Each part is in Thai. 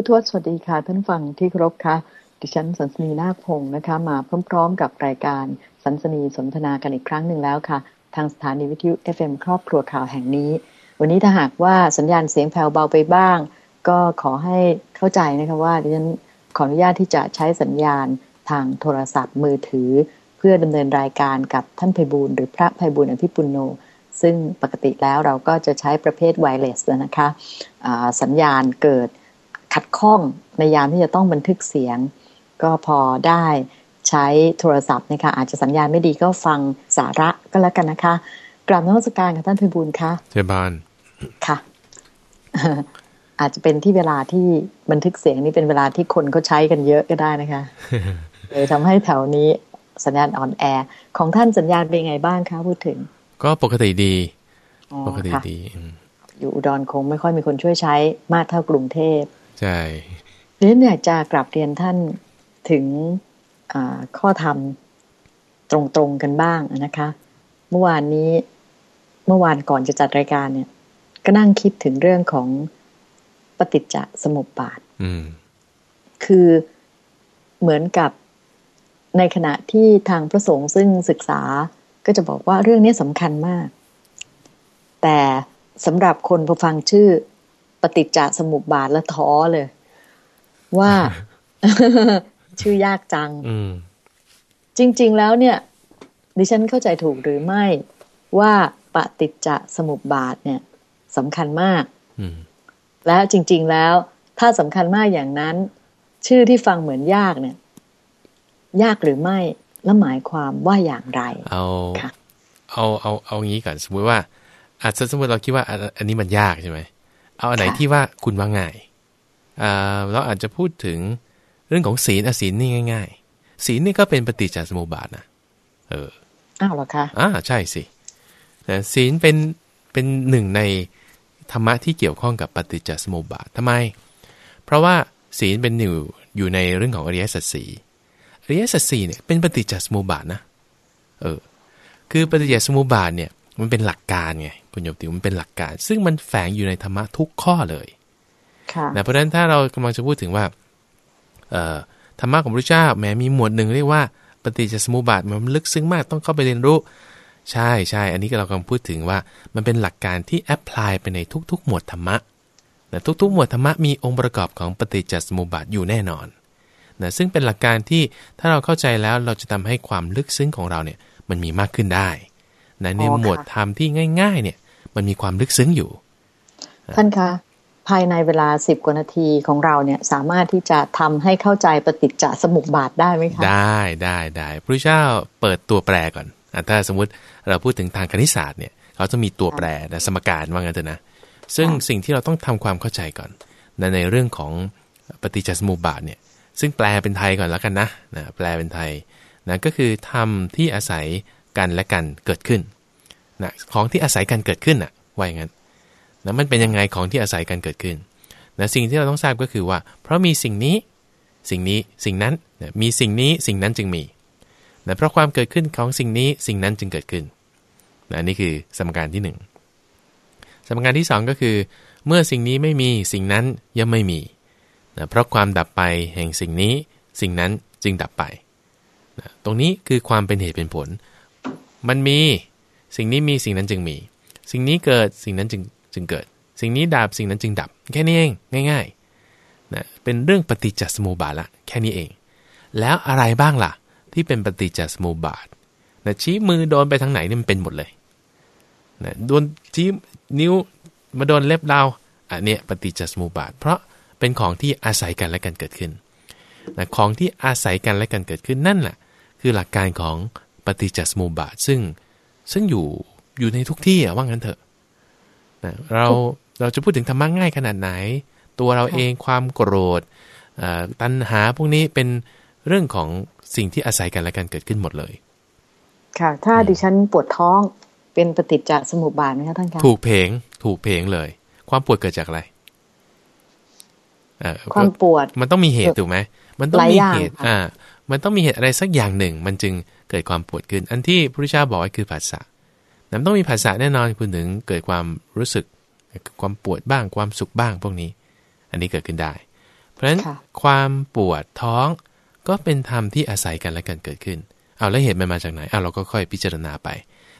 ผู้ทวดสวัสดีค่ะ ท่านฟังที่ครพค่ะ ดิฉันสันสนีนาคพงศ์นะคะ มาพร้อมๆกับรายการสันสนีสนทนากันอีกครั้งหนึ่งแล้วค่ะ ทางสถานีวิทยุ FM ครอบครัวข่าวแห่งนี้ วันนี้ถ้าหากว่าสัญญาณเสียงแผ่วเบาไปบ้าง ก็ขอให้เข้าใจนะคะว่าดิฉันขออนุญาตที่จะใช้สัญญาณทางโทรศัพท์มือถือ เพื่อดำเนินรายการกับท่านไพบูลหรือพระไพบูลอภิปุโนซึ่งปกติแล้วเราก็จะใช้ประเภทไวเลสนะคะะสัญญาณเกิด ขัดข้องในยามที่จะต้องบันทึกเสียง ก็พอได้ใช้โทรศัพท์นะคะอาจจะสัญญาณไม่ดีก็ฟังสาระก็แล้วกันนะคะกราบนมัสการกับท่านพิบูลค่ะเชิญบานค่ะ อาจจะเป็นที่เวลาที่บันทึกเสียงนี่เป็นเวลาที่คนเขาใช้กันเยอะก็ได้นะคะเลยทำให้แถวนี้สัญญาณอ่อนแอ ของท่านสัญญาณเป็นไงบ้างคะพูดถึง ก็ปกติดี ปกติดี อยู่อุดรคงไม่ค่อยมีคนช่วยใช้มากเท่ากรุงเทพ ใช่เรื่องอยากจะกลับเรียนท่านถึงข้อธรรมตรงๆกันบ้างนะคะ เมื่อวานนี้เมื่อวานก่อนจะจัดรายการเนี่ย ก็นั่งคิดถึงเรื่องของปฏิจจสมุปบาทคือเหมือนกับในขณะที่ทางพระสงฆ์ซึ่งศึกษาก็จะบอกว่าเรื่องนี้สำคัญมาก แต่สำหรับคนพอฟังชื่อ ปฏิจจสมุปบาทแล้วท้อเลย ว่าชื่อยากจังจริง ๆ แล้วเนี่ย ดิฉันเข้าใจถูกหรือไม่ว่าปฏิจจสมุปบาทเนี่ยสำคัญมากแล้วจริง ๆ แล้ว ถ้าสำคัญมากอย่างนั้น ชื่อที่ฟังเหมือนยากเนี่ย ยากหรือไม่แล้วหมายความว่าอย่างไร เอาเอาเอาเอางี้ก่อนสมมติว่าอาจจะสมมติเราคิดว่าอันนี้มันยากใช่ไหม เอาอันไหนที่ว่าคุณว่าง่ายอ่าเราอาจจะพูดถึงเรื่องของศีลอศีลนี่ง่าย ๆ ศีลนี่ก็เป็นปฏิจจสมุปบาทนะเอออ้าวเหรอคะอ่าใช่สิแต่ศีลเป็นเป็นหนึ่งในธรรมะที่เกี่ยวข้องกับปฏิจจสมุปบาททำไม เพราะว่าศีลเป็นอยู่อยู่ในเรื่องของอริยสัจสี่อริยสัจสี่เนี่ยเป็นปฏิจจสมุปบาทนะเออคือปฏิจจสมุปบาทเนี่ยมันเป็นหลักการไง คุณโยมติมันเป็นหลักการ ซึ่งมันแฝงอยู่ในธรรมะทุกข้อเลยนะเพราะฉะนั้นถ้าเรากำลังจะพูดถึงว่าธรรมะของพระเจ้าแม้มีหมวดหนึ่งเรียกว่าปฏิจจสมุปบาทมันลึกซึ้งมากต้องเข้าไปเรียนรู้ ใช่ใช่อันนี้เรากำลังพูดถึงว่ามันเป็นหลักการที่แอพพลายไปในทุก ๆ หมวดธรรมะนะทุกๆ หมวดธรรมะมีองค์ประกอบของปฏิจจสมุปบาทอยู่แน่นอนนะซึ่งเป็นหลักการที่ถ้าเราเข้าใจแล้วเราจะทำให้ความลึกซึ้งของเราเนี่ยมันมีมากขึ้นได้ นะในหมวดธรรมที่ง่าย ๆ เนี่ย มันมีความลึกซึ้งอยู่ ท่านคะภายในเวลาสิบกว่านาทีของเราเนี่ยสามารถที่จะทำให้เข้าใจปฏิจจสมุปบาทได้ไหมคะได้ได้ได้พระเจ้าเปิดตัวแปรก่อนอถ้าสมมุติเราพูดถึงทางคณิตศาสตร์เนี่ยเขาจะมีตัวแปรนะสมการว่างั้นเถอะนะ ซึ่งสิ่งที่เราต้องทำความเข้าใจก่อนในในเรื่องของปฏิจจสมุปบาทเนี่ย ซึ่งแปลเป็นไทยก่อนแล้วกันนะนะแปลเป็นไทยนะก็คือทำที่อาศัย กันและกันเกิดขึ้นนะของที่อาศัยกันเกิดขึ้นอะว่าอย่างนั้นนะมันเป็นยังไงของที่อาศัยกันเกิดขึ้นนะสิ่งที่เราต้องทราบก็คือว่า เพราะมีสิ่งนี้สิ่งนี้สิ่งนั้นนะมีสิ่งนี้สิ่งนั้นจึงมีนะเพราะความเกิดขึ้นของสิ่งนี้สิ่งนั้นจึงเกิดขึ้นนะนี่คือสมการที่ 1 สมการที่ 2 ก็คือ เมื่อสิ่งนี้ไม่มีสิ่งนั้นย่อมไม่มีนะเพราะความดับไปแห่งสิ่งนี้ สิ่งนั้นจึงดับไปนะตรงนี้คือความเป็นเหตุเป็นผล มันมี สิ่งนี้มีสิ่งนั้นจึงมี สิ่งนี้เกิดสิ่งนั้นจึงจึงเกิด สิ่งนี้ดับสิ่งนั้นจึงดับ แค่นี้เองง่ายๆนะเป็นเรื่องปฏิจจสมุปบาทละแค่นี้เอง แล้วอะไรบ้างล่ะ ที่เป็นปฏิจจสมุปบาทนะชี้มือโดนไปทางไหนนี่มันเป็นหมดเลยนะโดนชี้นิ้วมาโดนเล็บเราอันเนี้ยปฏิจจสมุปบาท เพราะเป็นของที่อาศัยกันและกันเกิดขึ้นนะของที่อาศัยกันและกันเกิดขึ้นนั่นแหละคือหลักการของ ปฏิจจสมุปบาทซึ่งซึ่งอยู่อยู่ในทุกที่อะว่างั้นเถอะนะเราเราจะพูดถึงธรรมะง่ายขนาดไหน ตัวเราเองความโกรธตัณหาพวกนี้เป็นเรื่องของสิ่งที่อาศัยกันและกันเกิดขึ้นหมดเลย ค่ะ ถ้าดิฉันปวดท้องเป็นปฏิจจสมุปบาทไหมคะท่านคะถูกเพงถูกเพงเลย ความปวดเกิดจากอะไรความปวดมันต้องมีเหตุถูกไหมมันต้องมีเหตุ อ่า มันต้องมีเหตุอะไรสักอย่างหนึ่ง มันจึงเกิดความปวดขึ้น อันที่พระพุทธเจ้าบอกว่าคือภาษานั้นต้องมีภาษาแน่นอนคุณถึงเกิดความรู้สึกความปวดบ้างความสุขบ้างพวกนี้ อันนี้เกิดขึ้นได้ เพราะฉะนั้นความปวดท้องก็เป็นธรรมที่อาศัยกันและกันเกิดขึ้น เอาแล้วเหตุมันมาจากไหนเอาเราก็ค่อยพิจารณาไป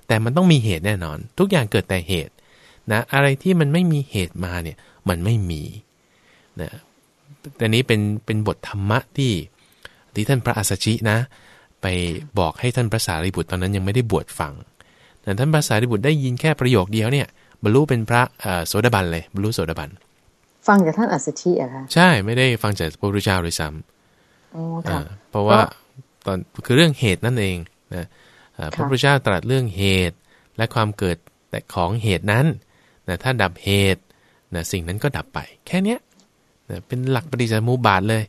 แต่มันต้องมีเหตุแน่นอน ทุกอย่างเกิดแต่เหตุนะอะไรที่มันไม่มีเหตุมาเนี่ยมันไม่มีนะแต่นี้เป็นเป็นบทธรรมะที่ ที่ท่านพระอัสสชินะ ไปบอกให้ท่านพระสารีบุตรตอนนั้นยังไม่ได้บวชฟังแต่ท่านพระสารีบุตรได้ยินแค่ประโยคเดียวเนี่ยบรรลุเป็นพระโสดาบันเลยบรรลุโสดาบันฟังจากท่านอัสสชิอะคะใช่ไม่ได้ฟังจากพระพุทธเจ้าเลยซ้ำเพราะว่าตอนคือเรื่องเหตุนั่นเองนะพระพุทธเจ้าตรัสเรื่องเหตุและความเกิดแต่ของเหตุนั้นนะถ้าดับเหตุนะสิ่งนั้นก็ดับไป แค่เนี้ยนะเป็นหลักปฏิจจสมุปบาทเลย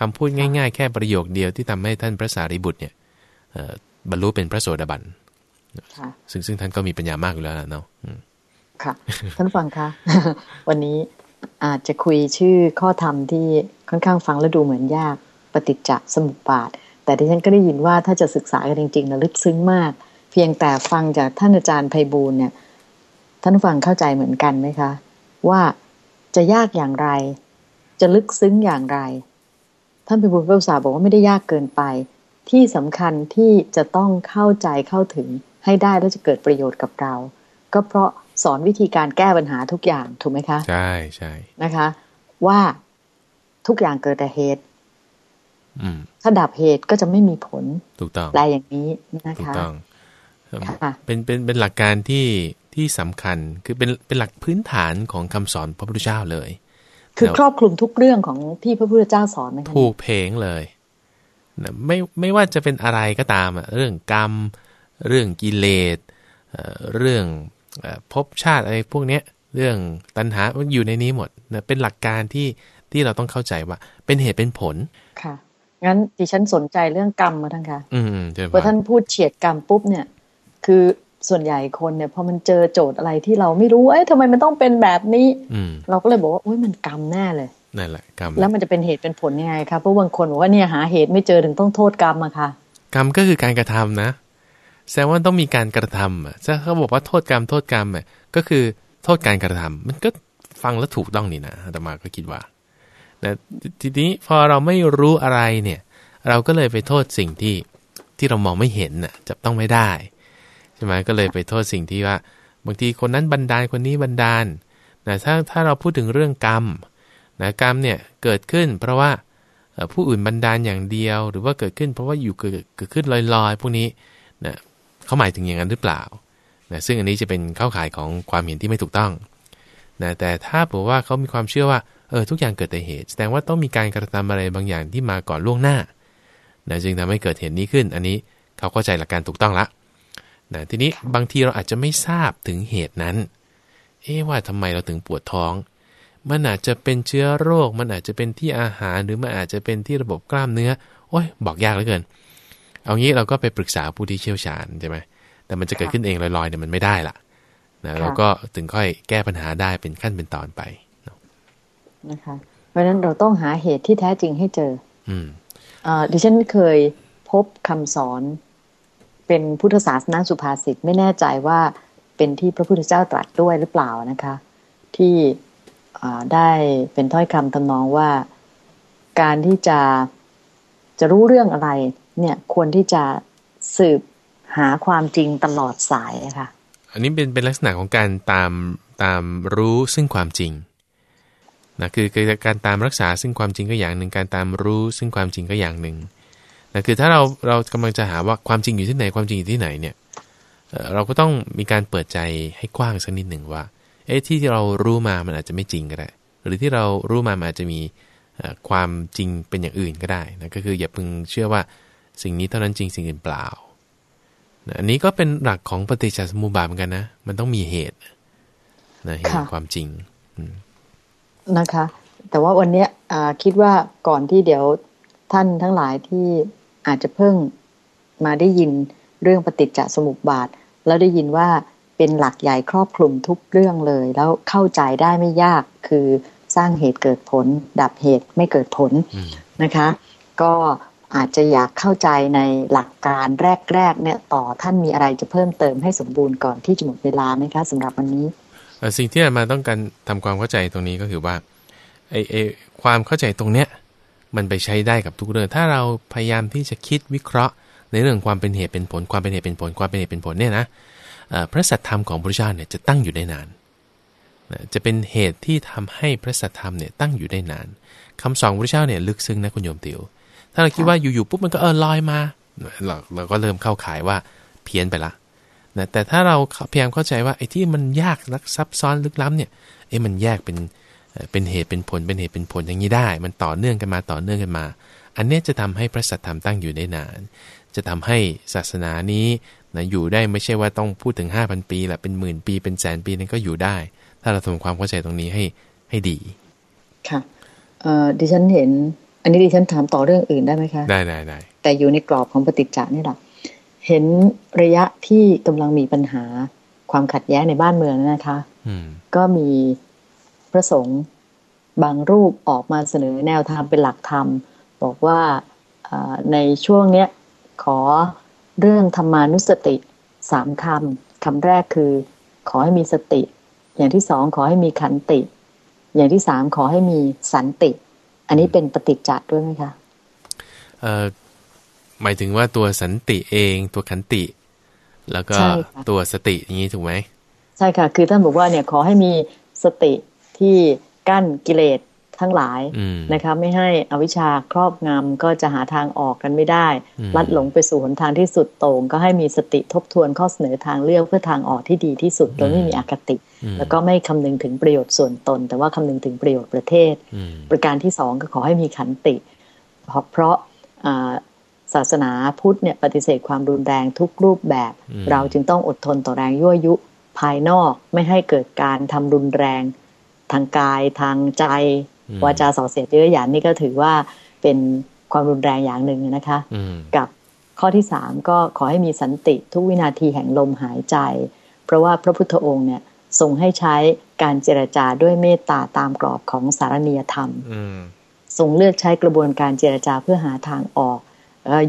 คำพูดง่ายๆ แค่ประโยคเดียวที่ทำให้ท่านพระสารีบุตรเนี่ยบรรลุเป็นพระโสดาบันซึ่งซึ่งท่านก็มีปัญญามากอยู่แล้วเนาะค่ะท่านฟังคะวันนี้อาจจะคุยชื่อข้อธรรมที่ค่อนข้างฟังแล้วดูเหมือนยากปฏิจจสมุปบาท แต่ที่ฉันก็ได้ยินว่าถ้าจะศึกษากันจริงๆนะลึกซึ้งมาก เพียงแต่ฟังจากท่านอาจารย์ไพบูลเนี่ย ท่านฟังเข้าใจเหมือนกันไหมคะ ว่าจะยากอย่างไร จะลึกซึ้งอย่างไร ท่านไพบูลก็อุตส่าห์บอกว่าไม่ได้ยากเกินไป ที่สำคัญที่จะต้องเข้าใจเข้าถึงให้ได้แล้วจะเกิดประโยชน์กับเรา ก็เพราะสอนวิธีการแก้ปัญหาทุกอย่างถูกไหมคะ ใช่ใช่นะคะ ว่าทุกอย่างเกิดแต่เหตุถ้าดับเหตุก็จะไม่มีผลถูกต้องแปลอย่างนี้นะคะถูกต้องเป็นเป็นเป็นหลักการที่ที่สำคัญคือเป็นเป็นหลักพื้นฐานของคำสอนพระพุทธเจ้าเลย คือครอบคลุมทุกเรื่องของที่พระพุทธเจ้าสอนไหมคะผูกเพงเลยไม่ไม่ว่าจะเป็นอะไรก็ตามอะเรื่องกรรม เรื่องกิเลสเรื่องภพชาติอะไรพวกเนี้ยเรื่องตัณหามันอยู่ในนี้หมดนะเป็นหลักการที่ที่เราต้องเข้าใจว่า เป็นเหตุเป็นผลค่ะงั้นดิฉันสนใจเรื่องกรรมมาทั้งค่ะอืมพอท่านพูดเฉียดกรรมปุ๊บเนี่ย คือ ส่วนใหญ่คนเนี่ยพอมันเจอโจทย์อะไรที่เราไม่รู้เอ้ยทำไมมันต้องเป็นแบบนี้เราก็เลยบอกว่าโอ้ยมันกรรมแน่เลยนั่นแหละกรรมแล้วมันจะเป็นเหตุเป็นผลยังไงคะเพราะบางคนบอกว่าเนี่ยหาเหตุไม่เจอถึงต้องโทษกรรมอะค่ะ กรรมก็คือการกระทำนะแสดงว่าต้องมีการกระทำอะถ้าเขาบอกว่าโทษกรรมโทษกรรมอะก็คือโทษการกระทำมันก็ฟังแล้วถูกต้องนี่นะแต่มาก็คิดว่านะทีนี้พอเราไม่รู้อะไรเนี่ย เราก็เลยไปโทษสิ่งที่ที่เรามองไม่เห็นน่ะจับต้องไม่ได้ใช่ไหมก็เลยไปโทษสิ่งที่ว่า บางทีคนนั้นบันดาลคนนี้บันดาลนะถ้าถ้าเราพูดถึงเรื่องกรรมนะกรรมเนี่ยเกิดขึ้น เพราะว่าผู้อื่นบันดาลอย่างเดียว หรือว่าเกิดขึ้น เพราะว่าอยู่เกิดเกิดขึ้นลอยๆ พวกนี้นะเขาหมายถึงอย่างนั้นหรือเปล่านะซึ่งอันนี้จะเป็นเข้าข่ายของความเห็นที่ไม่ถูกต้องนะแต่ถ้าบอกว่าเขามีความเชื่อว่าเออทุกอย่างเกิดแต่เหตุ แสดงว่าต้องมีการกระทำอะไรบางอย่างที่มาก่อนล่วงหน้านะจึงทำให้เกิดเหตุนี้ขึ้น อันนี้เขาเข้าใจหลักการถูกต้องละ นะทีนี้บางทีเราอาจจะไม่ทราบถึงเหตุนั้น เอ๊ว่าทำไมเราถึงปวดท้อง มันอาจจะเป็นเชื้อโรค มันอาจจะเป็นที่อาหาร หรือมันอาจจะเป็นที่ระบบกล้ามเนื้อ โอ้ย บอกยากเหลือเกิน เอางี้เราก็ไปปรึกษาผู้ที่เชี่ยวชาญใช่ไหมแต่มันจะเกิดขึ้นเองลอยๆเนี่ยมันไม่ได้ละนะเราก็ถึงค่อยแก้ปัญหาได้เป็นขั้นเป็นตอนไปนะคะ เพราะฉะนั้นเราต้องหาเหตุที่แท้จริงให้เจอ อืมอ่าดิฉันเคยพบคำสอน เป็นพุทธศาสนาสุภาษิตไม่แน่ใจว่าเป็นที่พระพุทธเจ้าตรัสด้วยหรือเปล่านะคะ ที่ได้เป็นถ้อยคำทำนองว่าการที่จะจะรู้เรื่องอะไร เนี่ยควรที่จะสืบหาความจริงตลอดสายค่ะ อันนี้เป็นเป็นลักษณะของการตามตามรู้ซึ่งความจริงนะคือการตามรักษาซึ่งความจริงก็อย่างหนึ่งการตามรู้ซึ่งความจริงก็อย่างหนึ่ง นะคือถ้าเราเรากำลังจะหาว่าความจริงอยู่ที่ไหนความจริงอยู่ที่ไหนเนี่ยเราก็ต้องมีการเปิดใจให้กว้างสักนิดหนึ่งว่า เอ๊ะที่ที่เรารู้มามันอาจจะไม่จริงก็ได้ หรือที่เรารู้มามันอาจจะมีความจริงเป็นอย่างอื่นก็ได้นะก็คืออย่าพึงเชื่อว่าสิ่งนี้เท่านั้นจริงสิ่งอื่นเปล่าอันนี้ก็เป็นหลักของปฏิจจสมุปบาทเหมือนกันนะ มันต้องมีเหตุนะเหตุความจริงนะคะ แต่ว่าวันนี้คิดว่าก่อนที่เดี๋ยวท่านทั้งหลายที่ อาจจะเพิ่งมาได้ยินเรื่องปฏิจจสมุปบาท แล้วได้ยินว่าเป็นหลักใหญ่ครอบคลุมทุกเรื่องเลย แล้วเข้าใจได้ไม่ยากคือสร้างเหตุเกิดผล ดับเหตุไม่เกิดผลนะคะ ก็อาจจะอยากเข้าใจในหลักการแรกๆเนี่ยต่อท่านมีอะไรจะเพิ่มเติมให้สมบูรณ์ก่อนที่จะหมดเวลาไหมคะสำหรับวันนี้สิ่งที่อามาต้องการทำความเข้าใจตรงนี้ก็คือว่าไอไอความเข้าใจตรงเนี้ย มันไปใช้ได้กับทุกเรื่อง ถ้าเราพยายามที่จะคิดวิเคราะห์ ในเรื่องความเป็นเหตุเป็นผล ความเป็นเหตุเป็นผล ความเป็นเหตุเป็นผลเนี่ยนะพระสัทธรรมของพระเจ้าเนี่ยจะตั้งอยู่ได้นานจะเป็นเหตุที่ทำให้พระสัทธรรมเนี่ยตั้งอยู่ได้นานคำสอนพระเจ้าเนี่ยลึกซึ้งนะคุณโยมติวถ้าเราคิดว่าอยู่ๆปุ๊บมันก็เออลอยมาเราเราก็เริ่มเข้าขายว่าเพี้ยนไปละนะแต่ถ้าเราพยายามเข้าใจว่าไอ้ที่มันยากลักซับซ้อนลึกล้ำเนี่ยเอ้มันแยกเป็น เป็นเหตุเป็นผลเป็นเหตุเป็นผลอย่างนี้ได้ มันต่อเนื่องกันมาต่อเนื่องกันมา อันนี้จะทำให้พระสัทธรรมตั้งอยู่ได้นาน จะทำให้ศาสนานี้นะอยู่ได้ไม่ใช่ว่าต้องพูดถึง 5,000 ปีแหละเป็นหมื่นปีเป็นแสนปีนั้นก็อยู่ได้ ถ้าเราทำความเข้าใจตรงนี้ให้ให้ดี ค่ะดิฉันเห็น อันนี้ดิฉันถามต่อเรื่องอื่นได้ไหมคะ ได้ได้ได้แต่อยู่ในกรอบของปฏิจจานี่แหละเห็นระยะที่กำลังมีปัญหาความขัดแย้งในบ้านเมืองนะคะ ก็มี พระสงฆ์บางรูปออกมาเสนอแนวทางเป็นหลักธรรม บอกว่าในช่วงเนี้ยขอเรื่องธรรมานุสติสามคำคำแรกคือ ขอให้มีสติ อย่างที่สองขอให้มีขันติ อย่างที่สามขอให้มีสันติ อันนี้เป็นปฏิจจ์ด้วยไหมคะหมายถึงว่าตัวสันติเองตัวขันติ แล้วก็ตัวสติอย่างนี้ถูกไหมใช่ค่ะ คือท่านบอกว่าเนี่ยขอให้มีสติ ที่กั้นกิเลสทั้งหลายนะคะไม่ให้อวิชชาครอบงำก็จะหาทางออกกันไม่ได้ ลัดหลงไปสู่หนทางที่สุดโต่งก็ให้มีสติทบทวนข้อเสนอทางเลือกเพื่อทางออกที่ดีที่สุดโดยไม่มีอคติ แล้วก็ไม่คำนึงถึงประโยชน์ส่วนตน แต่ว่าคำนึงถึงประโยชน์ประเทศ ประการที่สองก็ขอให้มีขันติ เพราะเพราะศาสนาพุทธเนี่ยปฏิเสธความรุนแรงทุกรูปแบบ เราจึงต้องอดทนต่อแรงยั่วยุภายนอกไม่ให้เกิดการทำรุนแรง ทางกายทางใจวาจาส่อเสียดเยอะหยันนี่ก็ถือว่าเป็นความรุนแรงอย่างหนึ่งนะคะกับข้อที่สามก็ขอให้มีสันติทุกวินาทีแห่งลมหายใจ เพราะว่าพระพุทธองค์เนี่ยทรงให้ใช้การเจรจาด้วยเมตตาตามกรอบของสารณียธรรมทรงเลือกใช้กระบวนการเจรจาเพื่อหาทางออก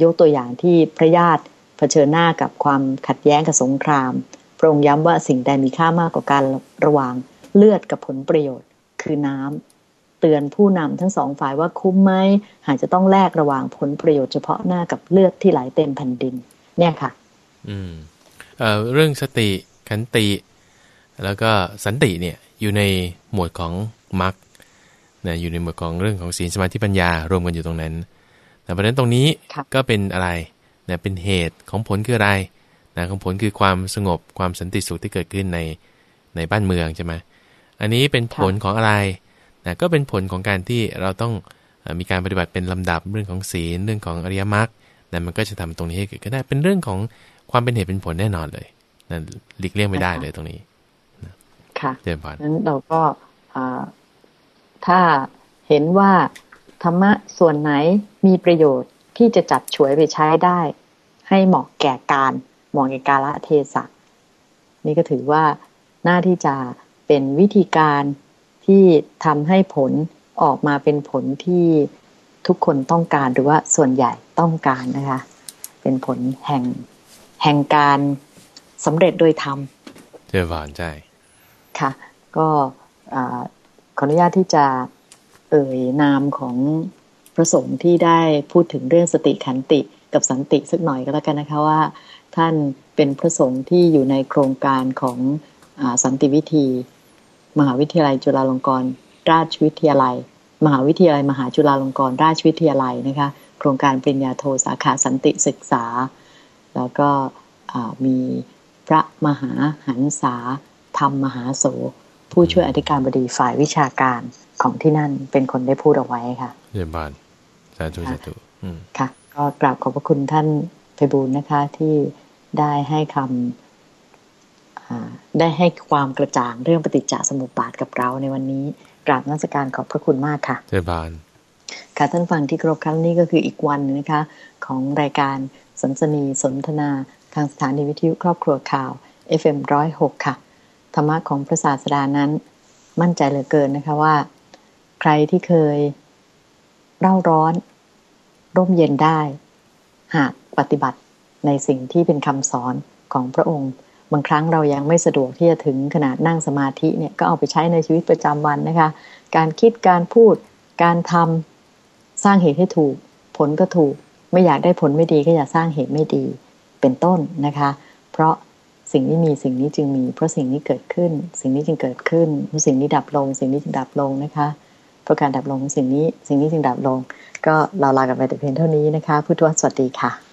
ยกตัวอย่างที่พระญาติเผชิญหน้ากับความขัดแย้งกับสงครามพระองค์ย้ำว่าสิ่งใดมีค่ามากกว่าการระหว่าง เลือดกับผลประโยชน์คือน้ำเตือนผู้นำทั้งสองฝ่ายว่าคุ้มไหมหากจะต้องแลกระหว่างผลประโยชน์เฉพาะหน้ากับเลือดที่ไหลเต็มแผ่นดิน เนี่ยค่ะ อืมเอ่อเรื่องสติขันติ แล้วก็สันติเนี่ยอยู่ในหมวดของมรรคนะอยู่ในหมวดของเรื่องของศีลสมาธิปัญญารวมกันอยู่ตรงนั้นแต่ประเด็นตรงนี้ก็เป็นอะไรนะเป็นเหตุของผลคืออะไรนะของผลคือความสงบความสันติสุขที่เกิดขึ้นในในบ้านเมืองใช่ไหม อันนี้เป็นผลของอะไรนะก็เป็นผลของการที่เราต้องมีการปฏิบัติเป็นลำดับเรื่องของศีลเรื่องของอริยมรรคนะมันก็จะทำตรงนี้ให้เกิดก็ได้เป็นเรื่องของความเป็นเหตุเป็นผลแน่นอนเลยนะหลีกเลี่ยงไม่ได้เลยตรงนี้ค่ะเจริญพรนั้นเราก็ถ้าเห็นว่าธรรมะส่วนไหนมีประโยชน์ที่จะจัดฉวยไปใช้ได้ ให้เหมาะแก่การเหมาะแก่กาลเทศะนี่ก็ถือว่าหน้าที่จะ เป็นวิธีการที่ทำให้ผลออกมาเป็นผลที่ทุกคนต้องการหรือว่าส่วนใหญ่ต้องการนะคะ เป็นผลแห่งแห่งการสำเร็จโดยธรรมเจ้าหวานใจค่ะ ก็ขออนุญาตที่จะเอ่ยนามของพระสงฆ์ที่ได้พูดถึงเรื่องสติขันติกับสันติสักหน่อยก็แล้วกันนะคะว่า ท่านเป็นพระสงฆ์ที่อยู่ในโครงการของสันติวิธี มหาวิทยาลัยจุฬาลงกรณราชวิทยาลัย มหาวิทยาลัย มหาจุฬาลงกรณราชวิทยาลัยนะคะ โครงการปริญญาโทสาขาสันติศึกษา แล้วก็มีพระมหาหันษาธรรมมหาโส ผู้ช่วยอธิการบดีฝ่ายวิชาการของที่นั่นเป็นคนได้พูดเอาไว้ค่ะเยี่ยมบานสาธุสาธุค่ะ ก็กราบขอบพระคุณท่านไพบูลนะคะที่ได้ให้คำ ได้ให้ความกระจ่างเรื่องปฏิจจสมุปบาทกับเราในวันนี้กราบนักการขอบพระคุณมากค่ะเจ้าบานค่ะท่านฟังที่ครบครั้งนี้ก็คืออีกวันนะคะ ของรายการสนสนีสนทนา ทางสถานีวิทยุครอบครัวข่าว FM106 ค่ะ ธรรมะของพระศาสดานั้น มั่นใจเหลือเกินนะคะว่า ใครที่เคยเร่าร้อน ร่มเย็นได้ หากปฏิบัติในสิ่งที่เป็นคำสอนของพระองค์ บางครั้งเรายังไม่สะดวกที่จะถึงขนาดนั่งสมาธิเนี่ยก็เอาไปใช้ในชีวิตประจำวันนะคะ การคิดการพูด การทำสร้างเหตุให้ถูก ผลก็ถูก ไม่อยากได้ผลไม่ดีก็อย่าสร้างเหตุไม่ดีเป็นต้นนะคะ เพราะสิ่งนี้มีสิ่งนี้จึงมี เพราะสิ่งนี้เกิดขึ้น สิ่งนี้จึงเกิดขึ้นสิ่งนี้ดับลง สิ่งนี้จึงดับลงนะคะเพราะการดับลงของสิ่งนี้สิ่งนี้จึงดับลง ก็เราลากันไปแต่เพียงเท่านี้นะคะพุทธวสวัสดีค่ะ